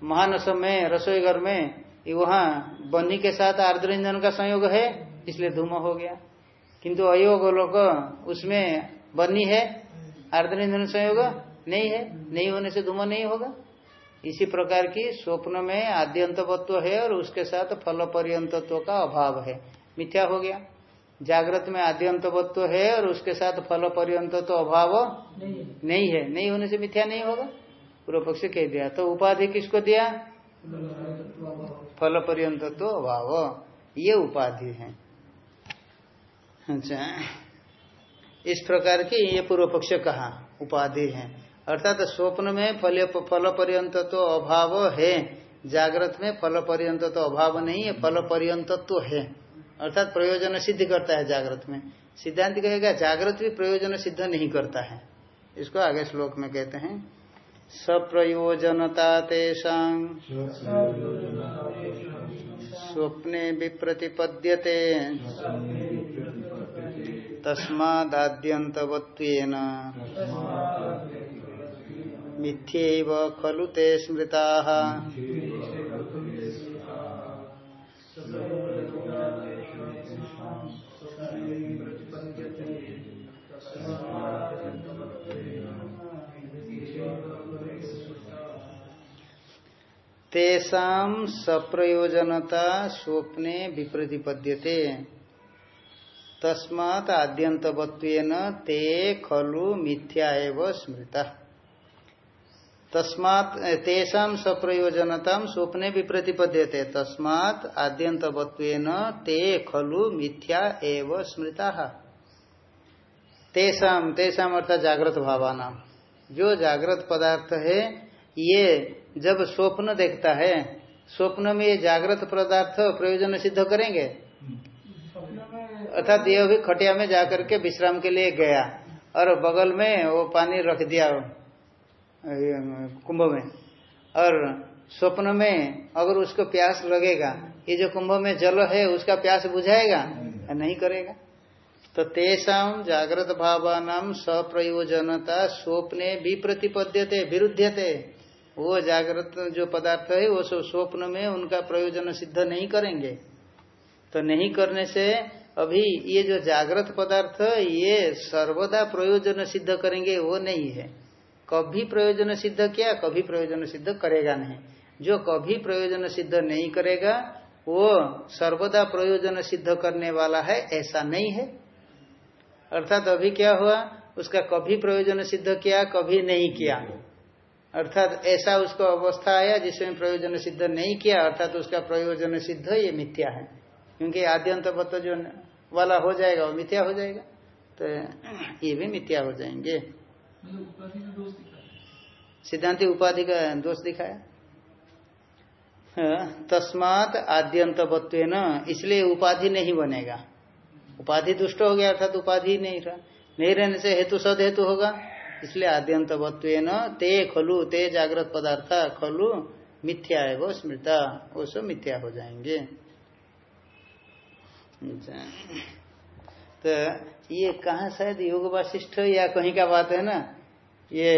महानस में रसोई घर में, वहाँ बनी के साथ आर्द्र ईंधन का संयोग है, इसलिए धूम हो गया। किंतु अयोग लोग उसमें बनी है, आर्द्र ईंधन संयोग नहीं है, नहीं होने से धूम नहीं होगा। इसी प्रकार की स्वप्न में आद्यंतवत्व है और उसके साथ फल पर्यंतत्व का अभाव है। मिथ्या हो गया। जागृत में आद्यंतवत्व है और उसके साथ फल पर्यंत तो अभाव नहीं, नहीं है। नहीं होने से मिथ्या नहीं होगा? पूर्व पक्ष कह दिया। तो उपाधि किसको दिया? फल पर्यंतत्व अभाव। ये उपाधि है। अच्छा। इस प्रकार की ये पूर्व पक्ष कहा उपाधि है। अर्थात तो स्वप्न में फल फल पर्यंत तो अभाव है। जागृत में फल पर्यंत तो अभाव नहीं है फल पर्यंत तो है। अर्थात प्रयोजन सिद्ध करता है जागृत में। सिद्धांत कहेगा, जागृत भी प्रयोजन सिद्ध नहीं करता है। इसको आगे श्लोक में कहते हैं, सप्रयोजनता तेषा, स्वप्ने विप्रतिपद्यते तस्माद्यंतवत्वेन मिथ्यैव खलु ते स्मृताः। तेषाम सप्रयोजनता स्वप्ने विप्रतिपद्यते। तस्मात आद्यंतवत्वेन ते खलु मिथ्या एव स्मृता। तस्मात तेषाम सप्रयोजनता स्वप्ने विप्रतिपद्यते। तस्मात आद्यंतवत्वेन ते खलु मिथ्या एव स्मृता। तेषाम तेषाम अर्थात जागृत भावाना। जो जागृत पदार्थ है ये जब स्वप्न देखता है, स्वप्न में ये जागृत पदार्थ प्रयोजन सिद्ध करेंगे? अर्थात ये भी खटिया में जाकर के विश्राम के लिए गया और बगल में वो पानी रख दिया कुंभ में। और स्वप्न में अगर उसको प्यास लगेगा, ये जो कुंभ में जल है, उसका प्यास बुझाएगा? नहीं करेगा। तो तेषाम जागृत भावान सप्रयोजनता, स्वप्ने भी प्रतिपद्यते विरुद्धते वो जागृत जो पदार्थ है, वो सब स्वप्न में उनका प्रयोजन सिद्ध नहीं करेंगे। तो नहीं करने से अभी ये जो जागृत पदार्थ, ये सर्वदा प्रयोजन सिद्ध करेंगे, वो नहीं है। कभी प्रयोजन सिद्ध किया, कभी प्रयोजन सिद्ध करेगा नहीं। जो कभी प्रयोजन सिद्ध नहीं करेगा, वो सर्वदा प्रयोजन सिद्ध करने वाला है, ऐसा नहीं है। अर्थात अभी क्या हुआ? उसका कभी प्रयोजन सिद्ध किया, कभी नहीं किया। अर्थात ऐसा उसको अवस्था आया जिसमें प्रयोजन सिद्ध नहीं किया अर्थात उसका प्रयोजन सिद्ध ये मिथ्या है। क्योंकि आद्यंत पत्त जो वाला हो जाएगा वो मिथ्या हो जाएगा। तो ये भी मिथ्या हो जाएँगे। सिद्धांति उपाधि का दोष दिखाया। हाँ, तस्मात आद्यंतवत्व न इसलिए उपाधि नहीं बनेगा। उपाधि दुष्ट हो गया अर्थात उपाधि नहीं रहा। नहीं रहने से हेतु सद हेतु होगा। इसलिए आद्यंतवत्व ते खलु, ते जागृत पदार्थ खलु, मिथ्या है वो स्मृता वो सब मिथ्या हो जाएँगे। अच्छा। तो ये कहा शायद योग वाशिष्ठ या कहीं का बात है ना? ये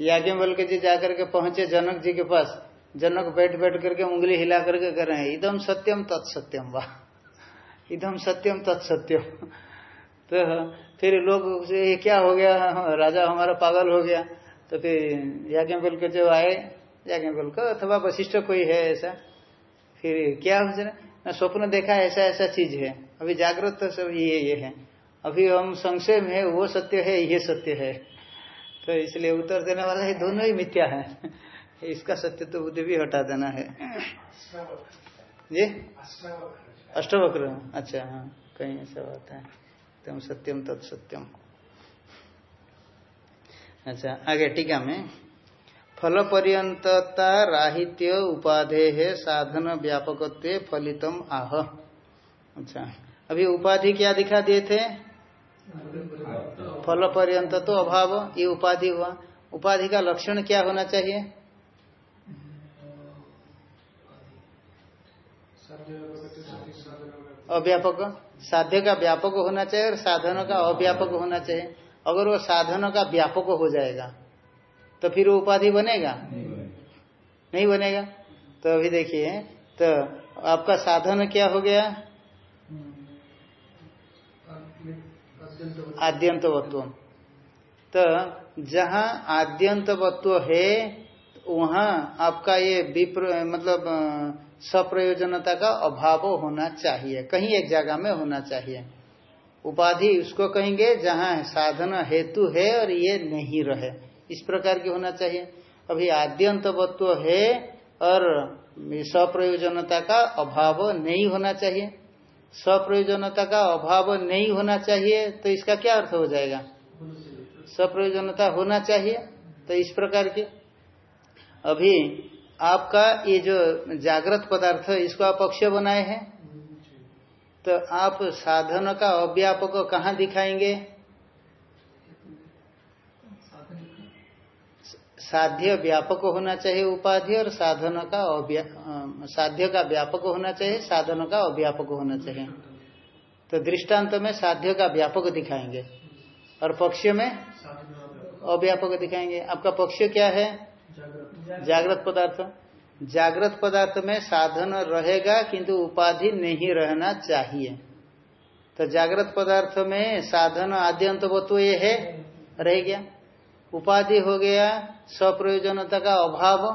याज्ञवल के जी जाकर के पहुँचे जनक जी के पास, जनक बैठ बैठ करके उंगली हिला करके कर रहे हैं, इदम सत्यम तत्सत्यम वाह इदम सत्यम तत्सत्यम। तो फिर लोग ये क्या हो गया? राजा हमारा पागल हो गया। तो फिर याज्ञवल के जो आए याज्ञवल का अथवा वशिष्ठ कोई है ऐसा फिर क्या हो जाए स्वप्न देखा ऐसा ऐसा चीज़ है। अभी जागृत तो सब ये ये है। अभी हम संशय में है वो सत्य है ये सत्य है। तो इसलिए उत्तर देने वाला है दोनों ही मिथ्या है। इसका सत्य तो बुद्धि भी हटा देना है। जी? अष्टवक्र। अच्छा हाँ कहीं ऐसा बात है। तम सत्यम तत्सत्यम अच्छा आगे टीका में फल पर्यंतता राहित्य उपाधे है साधन व्यापक फलितम आह। अच्छा अभी उपाधि क्या दिखा दिए थे? फल पर्यंत तो अभाव, ये उपाधि हुआ। उपाधि का लक्षण क्या होना चाहिए? अव्यापक। साध्य का व्यापक होना चाहिए और साधन का अव्यापक होना चाहिए। अगर वो साधन का व्यापक हो जाएगा तो फिर वो उपाधि बनेगा? नहीं बनेगा। तो अभी देखिए तो आपका साधन क्या हो गया? आद्यंतवत्व। तो जहाँ आद्यंतवत्व है वहाँ आपका ये विप्र मतलब सप्रयोजनता का अभाव होना चाहिए। कहीं एक जगह में होना चाहिए। उपाधि उसको कहेंगे जहाँ साधन हेतु है और ये नहीं रहे। इस प्रकार की होना चाहिए। अभी आद्यंतवत्व है और सप्रयोजनता का अभाव नहीं होना चाहिए। सप्रयोजनता का अभाव नहीं होना चाहिए तो इसका क्या अर्थ हो जाएगा? सप्रयोजनता होना चाहिए तो इस प्रकार के अभी आपका ये जो जागृत पदार्थ इसको आप पक्ष बनाए हैं? तो आप साधन का अव्यापक कहाँ दिखाएँगे? साध्य व्यापक होना चाहिए उपाधि और साधन का साध्य का व्यापक होना चाहिए साधन का अव्यापक होना चाहिए। तो दृष्टांत में साध्य का व्यापक दिखाएँगे और पक्ष में अव्यापक दिखाएँगे। आपका पक्ष क्या है? जागृत पदार्थ। जागृत पदार्थ में साधन रहेगा, किंतु उपाधि नहीं रहना चाहिए। तो जागृत पदार्थ में साधन आद्यंत वत्व ये है, रह गया। उपाधि हो गया स्वप्रयोजनता का अभाव।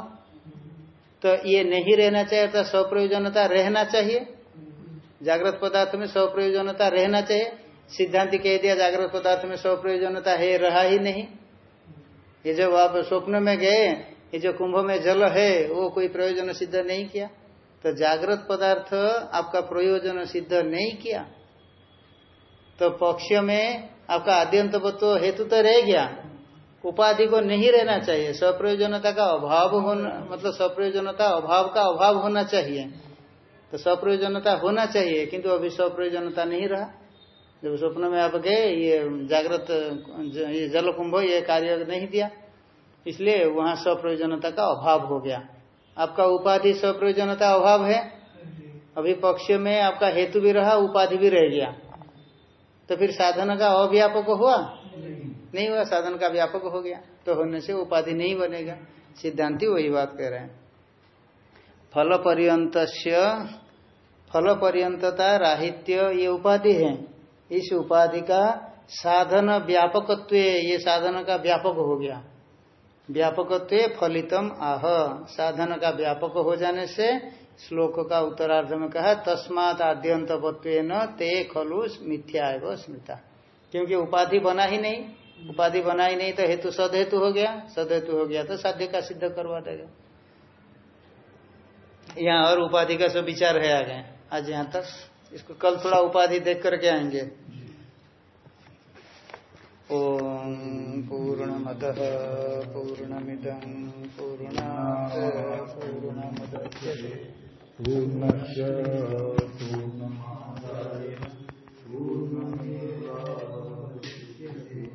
तो ये नहीं रहना चाहिए तो स्वप्रयोजनता रहना चाहिए। जागृत पदार्थ में स्वप्रयोजनता रहना चाहिए। सिद्धांत कह दिया, जागृत पदार्थ में स्वप्रयोजनता है, रहा ही नहीं। ये जब आप स्वप्न में गए ये जो कुंभ में जल है, वो कोई प्रयोजन सिद्ध नहीं किया। तो जागृत पदार्थ आपका प्रयोजन सिद्ध नहीं किया। तो पक्ष में आपका आद्यंत हेतु तो रह गया। उपाधि को नहीं रहना चाहिए। सप्रयोजनता का अभाव होना मतलब सप्रयोजनता अभाव का अभाव होना चाहिए। तो सप्रयोजनता होना चाहिए, किंतु अभी सप्रयोजनता नहीं रहा। जब स्वप्न में आप गए, ये जागृत, ये जल कुंभ, ये कार्य नहीं दिया। इसलिए वहाँ सप्रयोजनता का अभाव हो गया। आपका उपाधि सप्रयोजनता अभाव है? अभी पक्ष में आपका हेतु भी रहा, उपाधि भी रह गया। तो फिर साधन का अव्यापक हुआ? नहीं हुआ, साधन का व्यापक हो गया। तो होने से उपाधि नहीं बनेगा। सिद्धांति वही बात कह रहे हैं। फल पर्यंत फल पर्यंतता राहित्य, ये उपाधि है। इस उपाधि का साधन व्यापकत्व, ये साधन का व्यापक हो गया। व्यापकत्व फलितम आह। साधन का व्यापक हो जाने से श्लोक का उत्तरार्ध में कहा, तस्मात आद्यंत न ते खलु मिथ्या एवं स्मृता। क्योंकि उपाधि बना ही नहीं। उपाधि बना ही नहीं तो हेतु सद हेतु हो गया। सद हेतु हो गया तो साध्य का सिद्ध करवा देगा। यहाँ और उपाधि का सब विचार है आगे। आज यहाँ तक इसको कल थोड़ा उपाधि देख करके आएँगे। ओम। पूर्णमदः पूर्णमिदं पूर्णात् पूर्णमुदच्यते। पूर्णस्य पूर्णमादाय